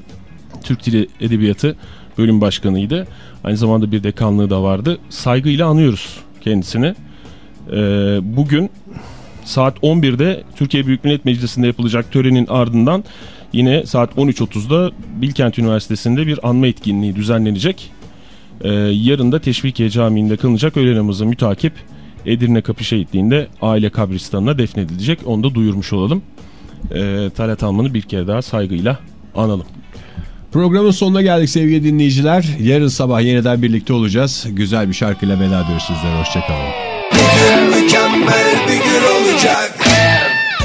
Türk Dili Edebiyatı bölüm başkanıydı. Aynı zamanda bir dekanlığı da vardı. Saygıyla anıyoruz kendisini. E, bugün saat 11'de Türkiye Büyük Millet Meclisi'nde yapılacak törenin ardından yine saat 13.30'da Bilkent Üniversitesi'nde bir anma etkinliği düzenlenecek. Ee, yarın da Teşvikiye Camii'nde kılınacak öğle namazı mütakip Edirne Kapı Şehitliği'nde aile kabristanına defnedilecek. Onu da duyurmuş olalım. Ee, Talat Alman'ı bir kere daha saygıyla analım. Programın sonuna geldik sevgili dinleyiciler. Yarın sabah yeniden birlikte olacağız. Güzel bir şarkıyla veda ediyoruz sizlere. Hoşçakalın. Mükemmel bir gün olacak.